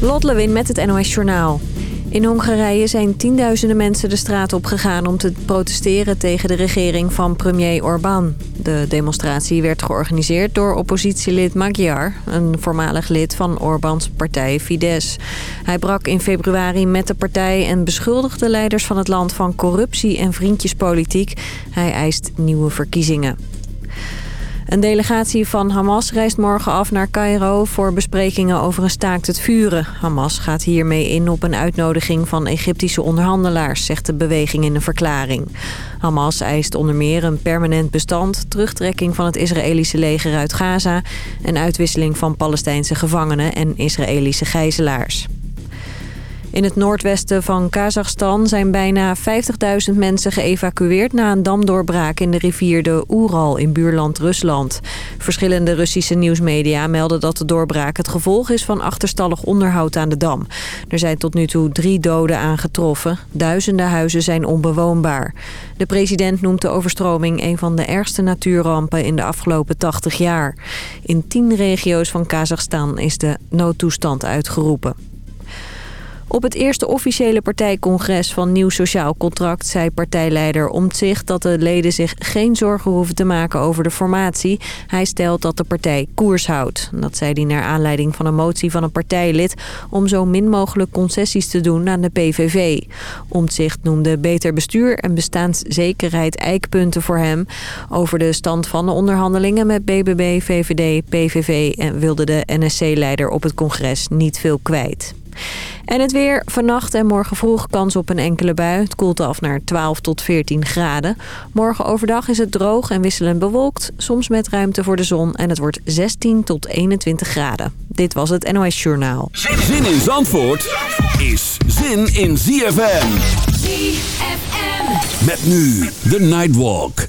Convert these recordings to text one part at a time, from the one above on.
Lot Lewin met het NOS Journaal. In Hongarije zijn tienduizenden mensen de straat op gegaan om te protesteren tegen de regering van premier Orbán. De demonstratie werd georganiseerd door oppositielid Magyar, een voormalig lid van Orbáns partij Fidesz. Hij brak in februari met de partij en beschuldigde leiders van het land van corruptie en vriendjespolitiek. Hij eist nieuwe verkiezingen. Een delegatie van Hamas reist morgen af naar Cairo voor besprekingen over een staakt het vuren. Hamas gaat hiermee in op een uitnodiging van Egyptische onderhandelaars, zegt de beweging in een verklaring. Hamas eist onder meer een permanent bestand, terugtrekking van het Israëlische leger uit Gaza en uitwisseling van Palestijnse gevangenen en Israëlische gijzelaars. In het noordwesten van Kazachstan zijn bijna 50.000 mensen geëvacueerd... na een damdoorbraak in de rivier de Oeral in buurland Rusland. Verschillende Russische nieuwsmedia melden dat de doorbraak het gevolg is... van achterstallig onderhoud aan de dam. Er zijn tot nu toe drie doden aangetroffen. Duizenden huizen zijn onbewoonbaar. De president noemt de overstroming een van de ergste natuurrampen... in de afgelopen 80 jaar. In tien regio's van Kazachstan is de noodtoestand uitgeroepen. Op het eerste officiële partijcongres van Nieuw Sociaal Contract... zei partijleider Omtzigt dat de leden zich geen zorgen hoeven te maken over de formatie. Hij stelt dat de partij koers houdt. Dat zei hij naar aanleiding van een motie van een partijlid... om zo min mogelijk concessies te doen aan de PVV. Omtzigt noemde beter bestuur en bestaanszekerheid eikpunten voor hem. Over de stand van de onderhandelingen met BBB, VVD, PVV... en wilde de NSC-leider op het congres niet veel kwijt. En het weer. Vannacht en morgen vroeg kans op een enkele bui. Het koelt af naar 12 tot 14 graden. Morgen overdag is het droog en wisselend bewolkt. Soms met ruimte voor de zon. En het wordt 16 tot 21 graden. Dit was het NOS Journaal. Zin in Zandvoort is zin in ZFM. ZFM. Met nu de Nightwalk.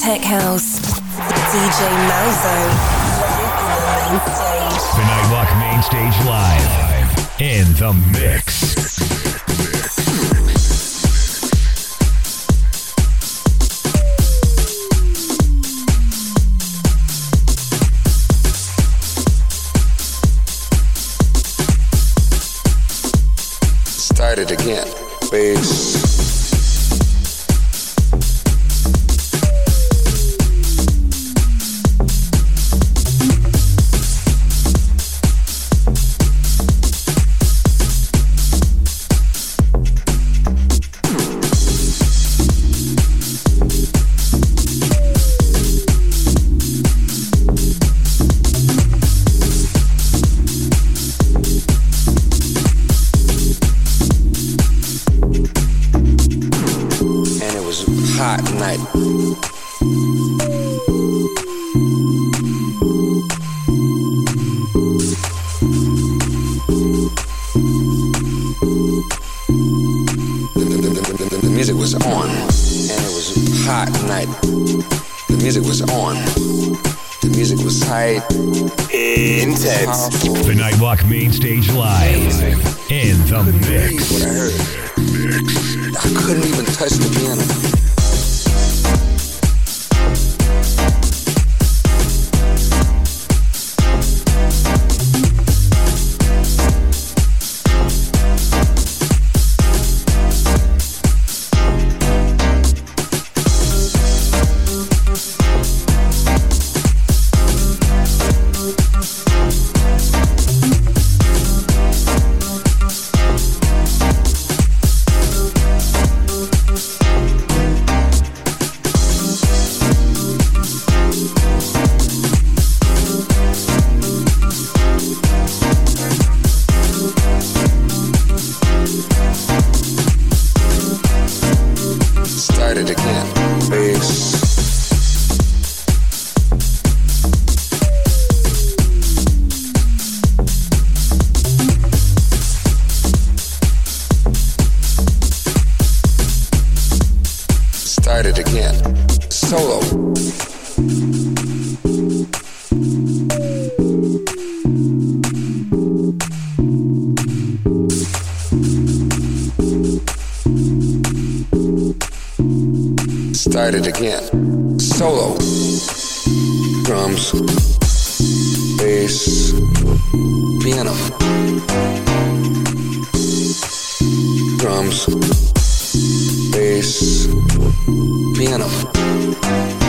tech house. DJ Malzo. Live on the. The Nightwalk Main Stage Live. In the mix. Start it again. Bass. Music was on, and it was hot night. The music was on. The music was tight, Intense. powerful. The Nightwalk Main Stage Live. In the mix. What I heard. I couldn't even touch the piano. Piano.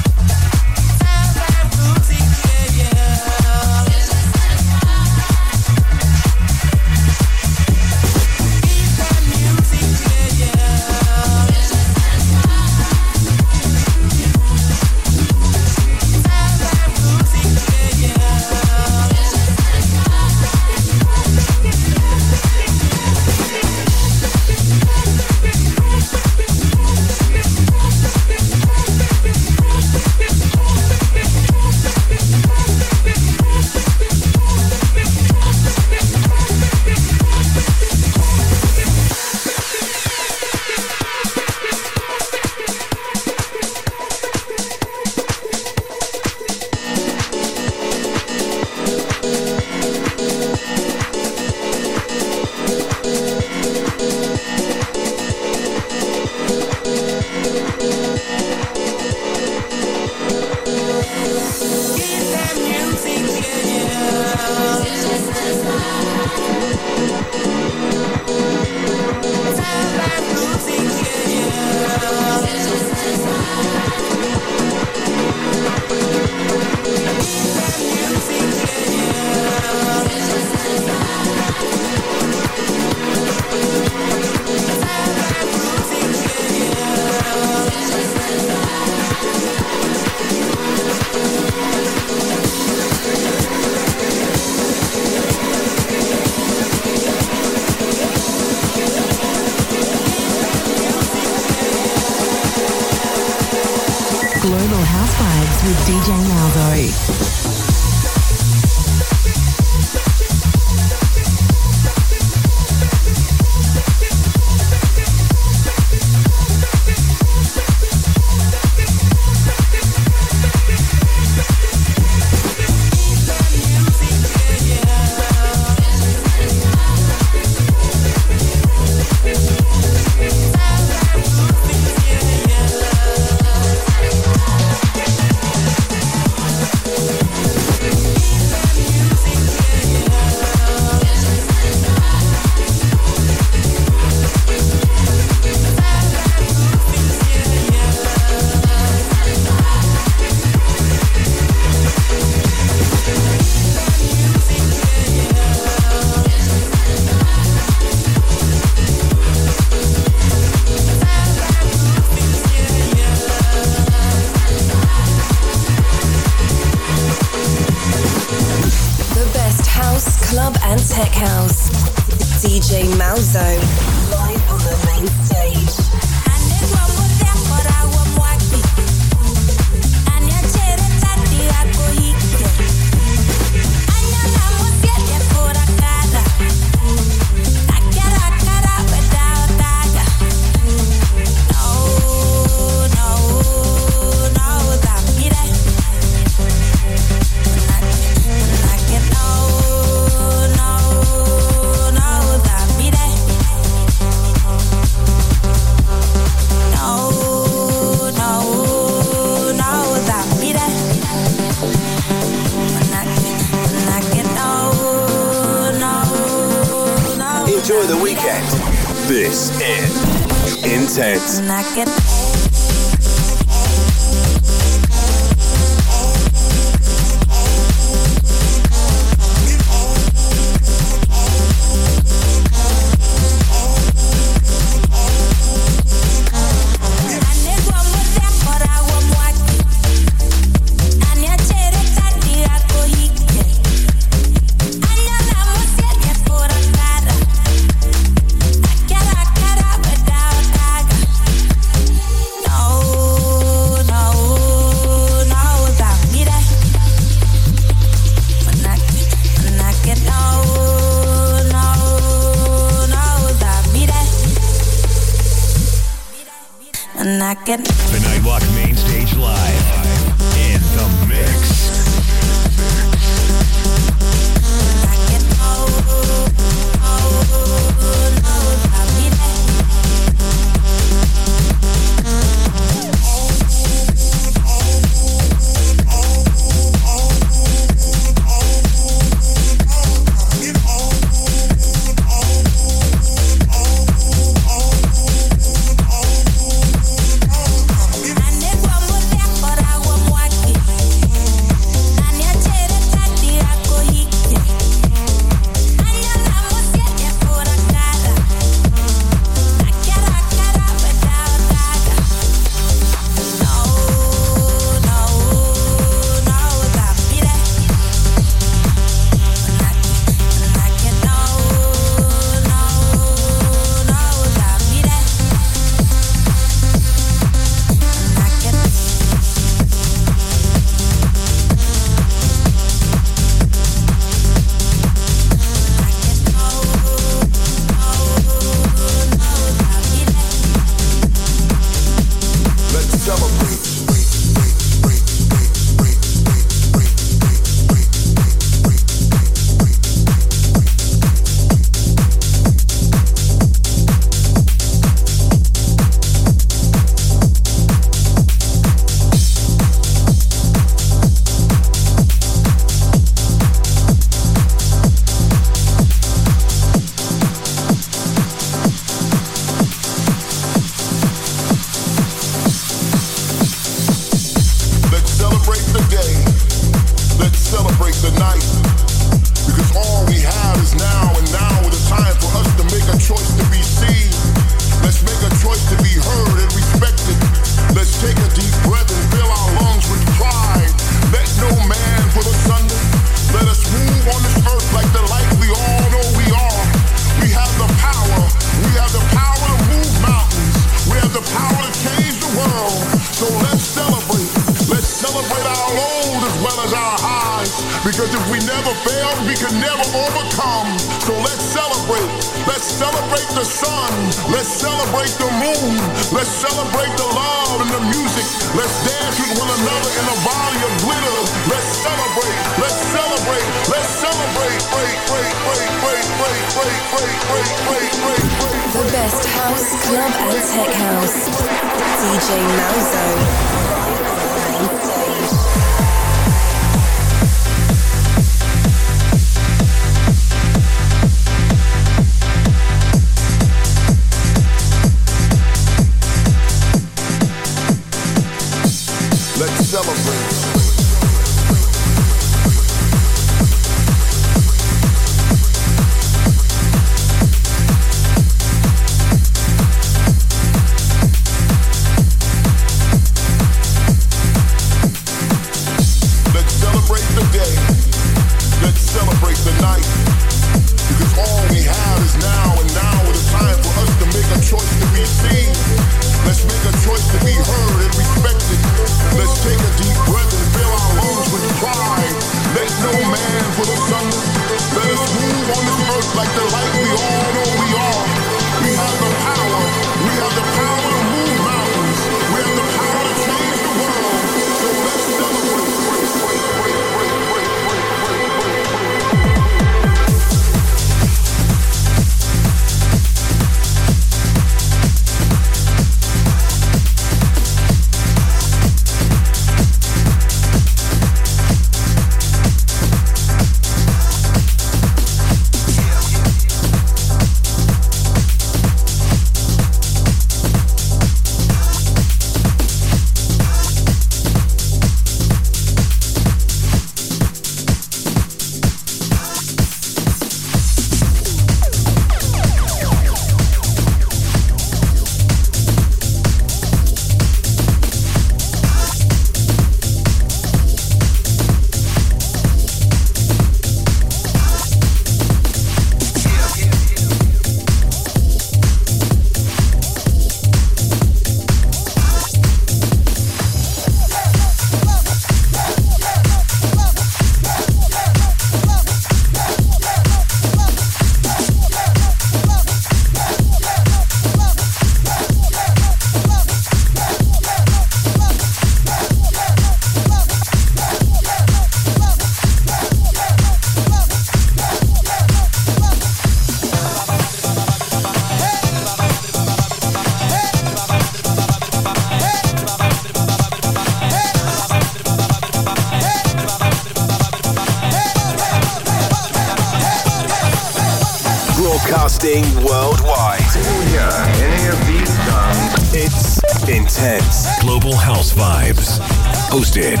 Hosted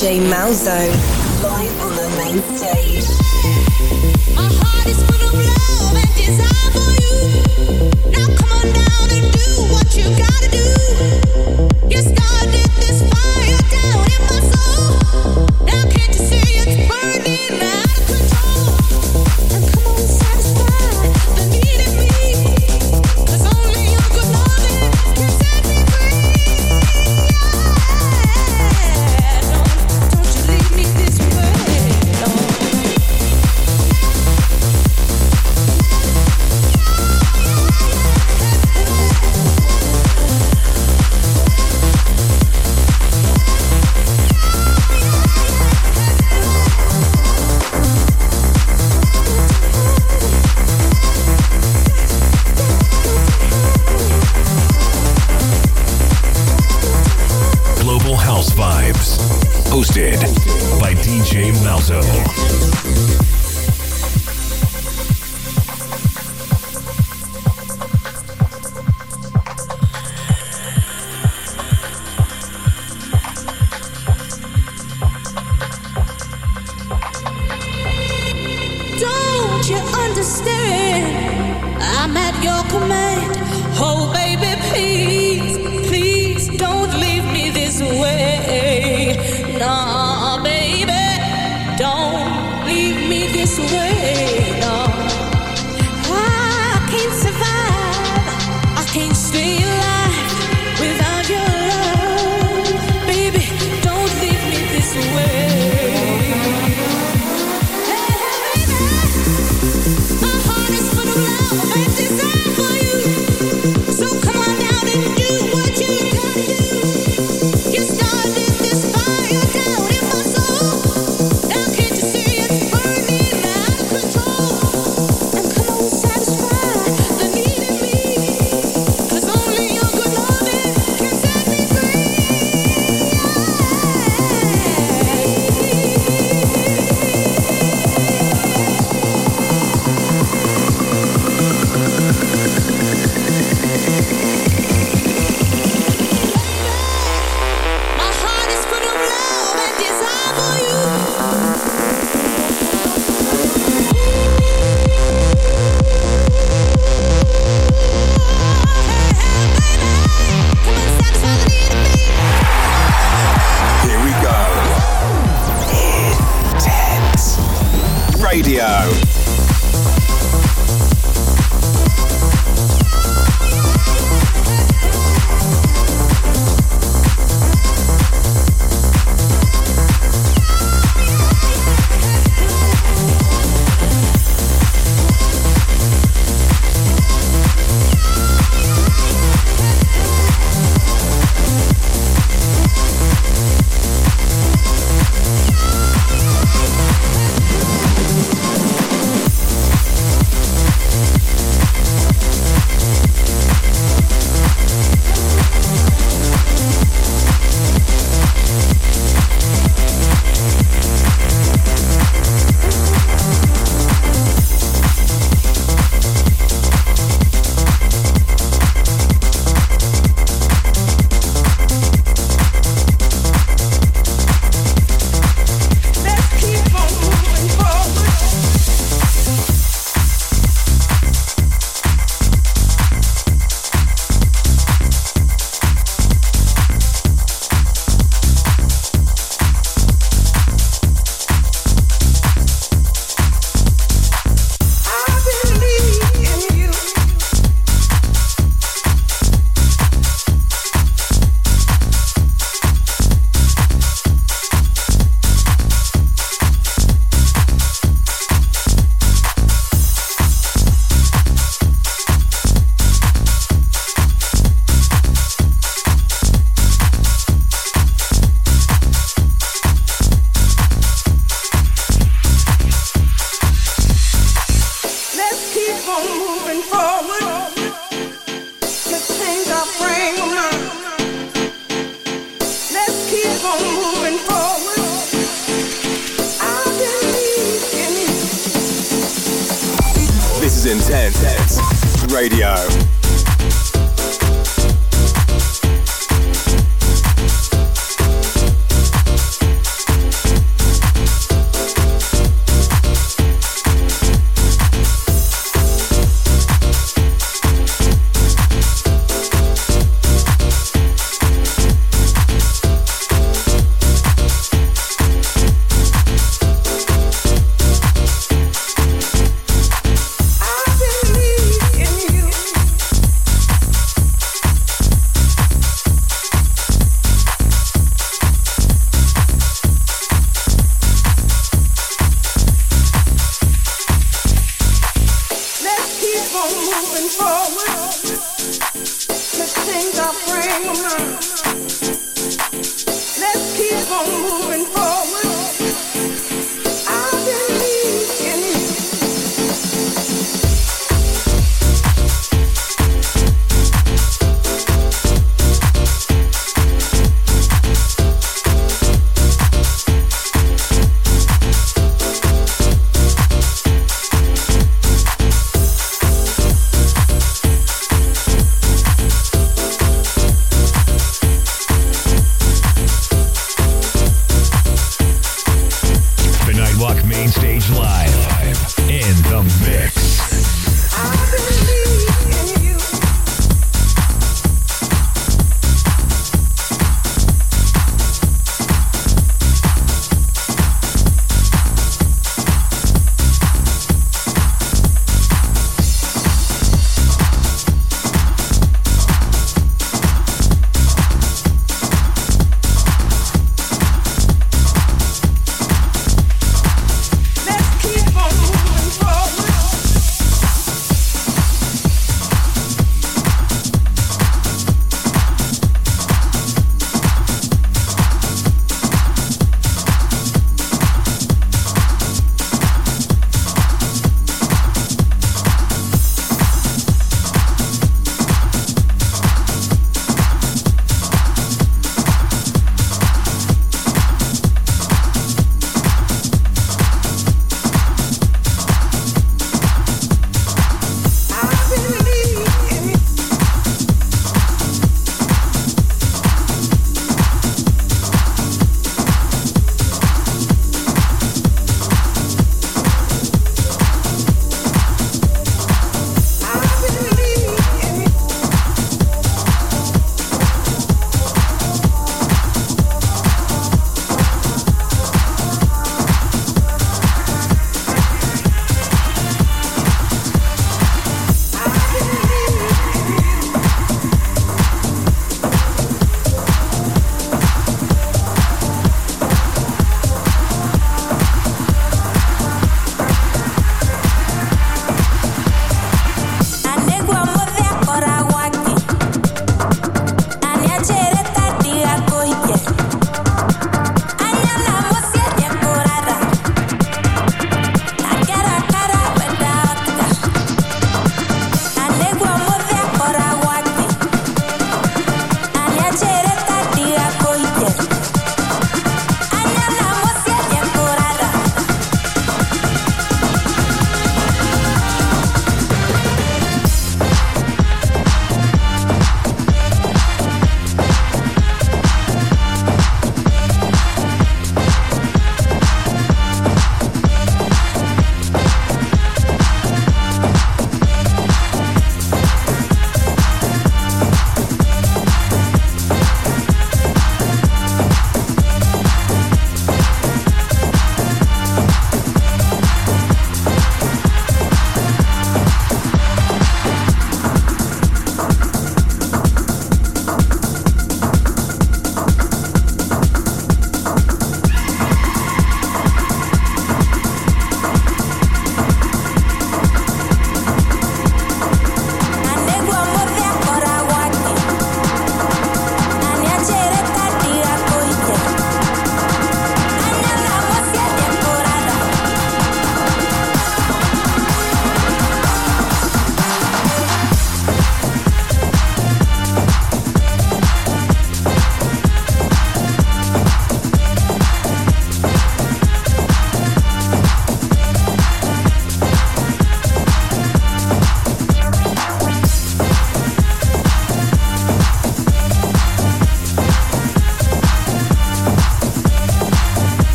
DJ Malzo.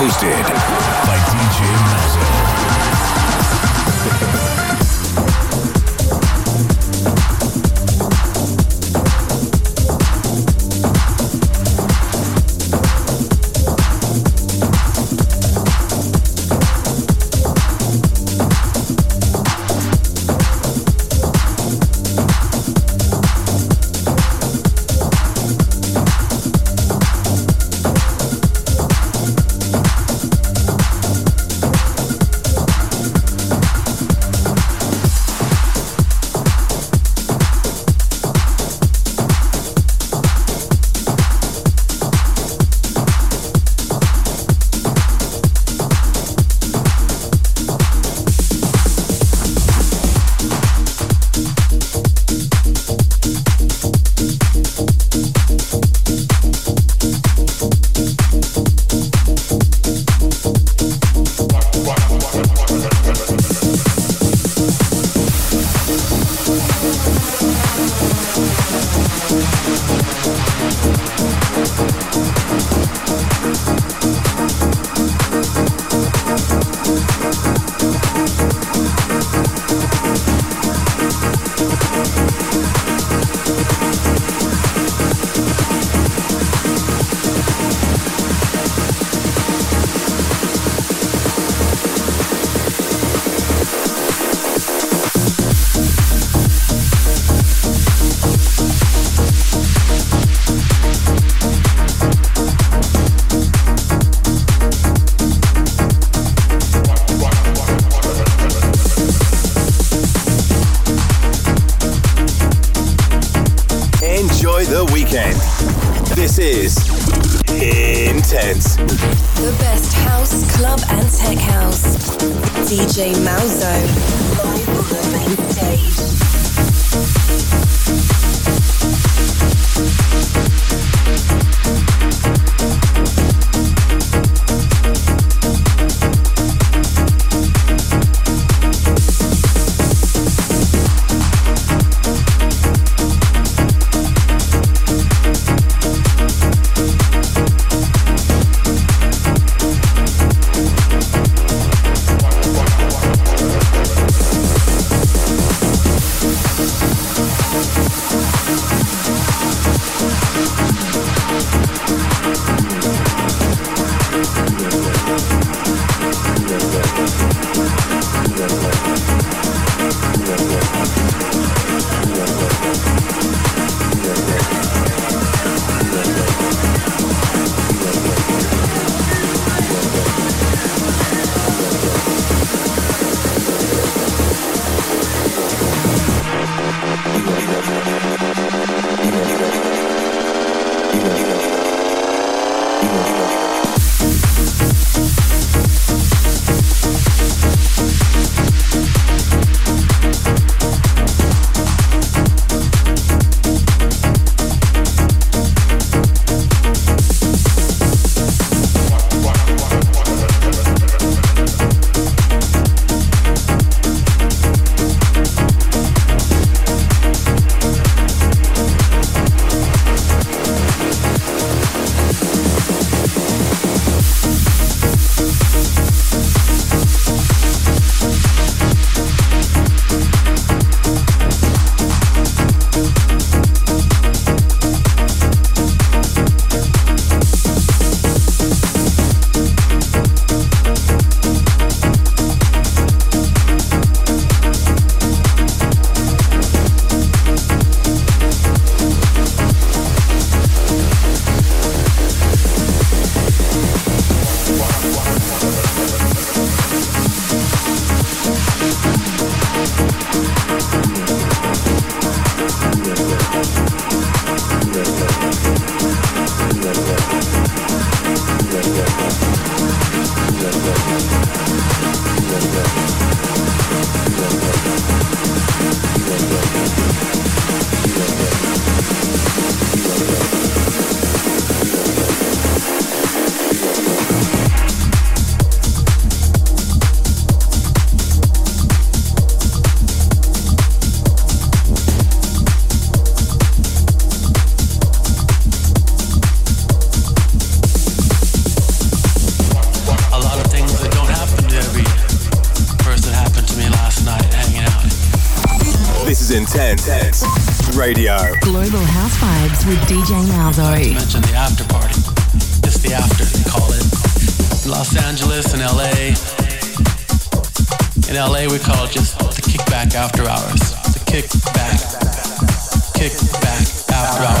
Hosted by DJ Malzo. Radio. Global House Vibes with DJ Malzo. mention the after party. It's the after, they call it. Los Angeles and LA. In LA, we call it just the kickback after hours. The kickback. Kickback after hours.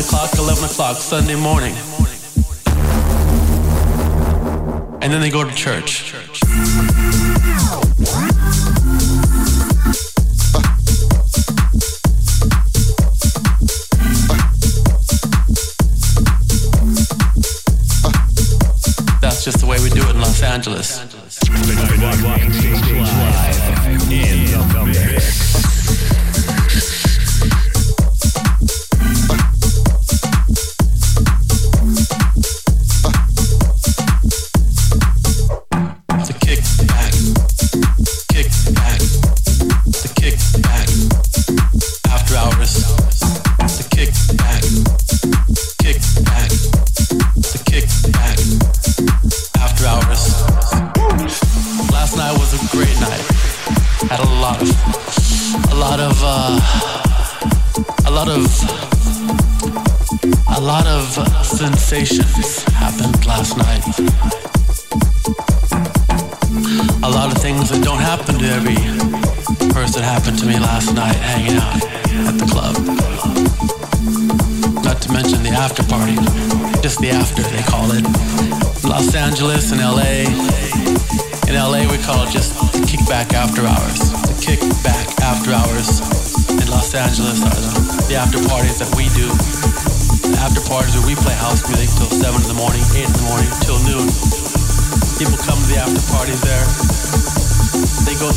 O'clock, 11 o'clock Sunday morning. And then they go to church. That's just the way we do it in Los Angeles.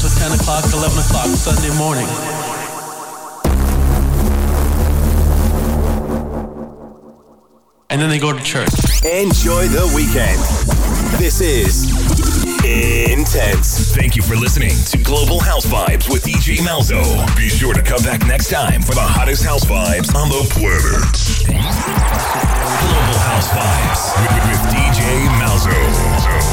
Till 10 o'clock, 11 o'clock Sunday morning. And then they go to church. Enjoy the weekend. This is Intense. Thank you for listening to Global House Vibes with DJ Malzo. Be sure to come back next time for the hottest house vibes on the planet. Global House Vibes with, with DJ Malzo.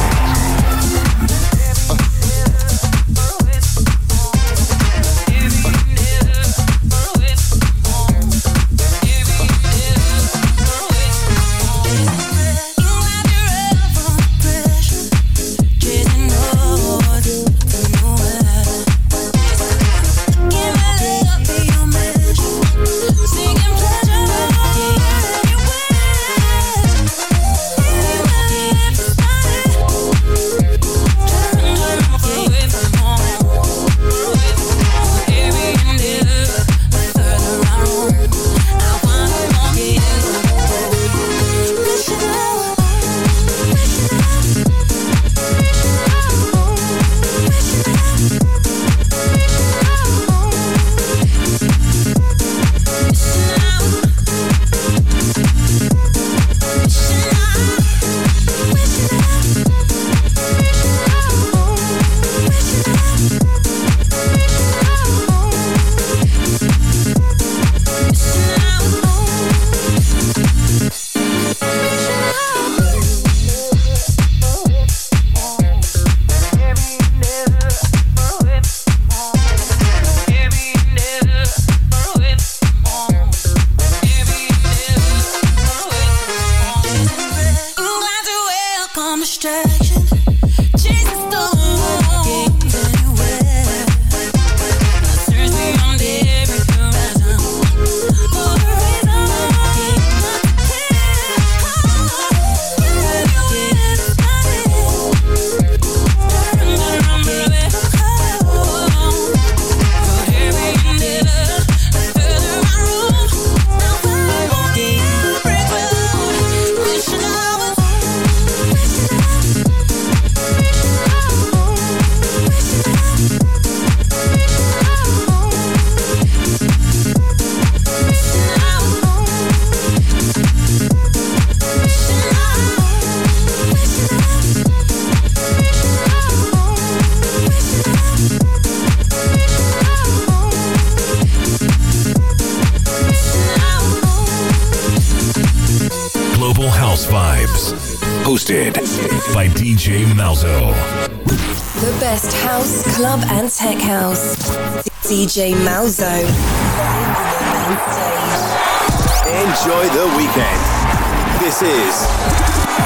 This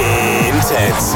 is Intense.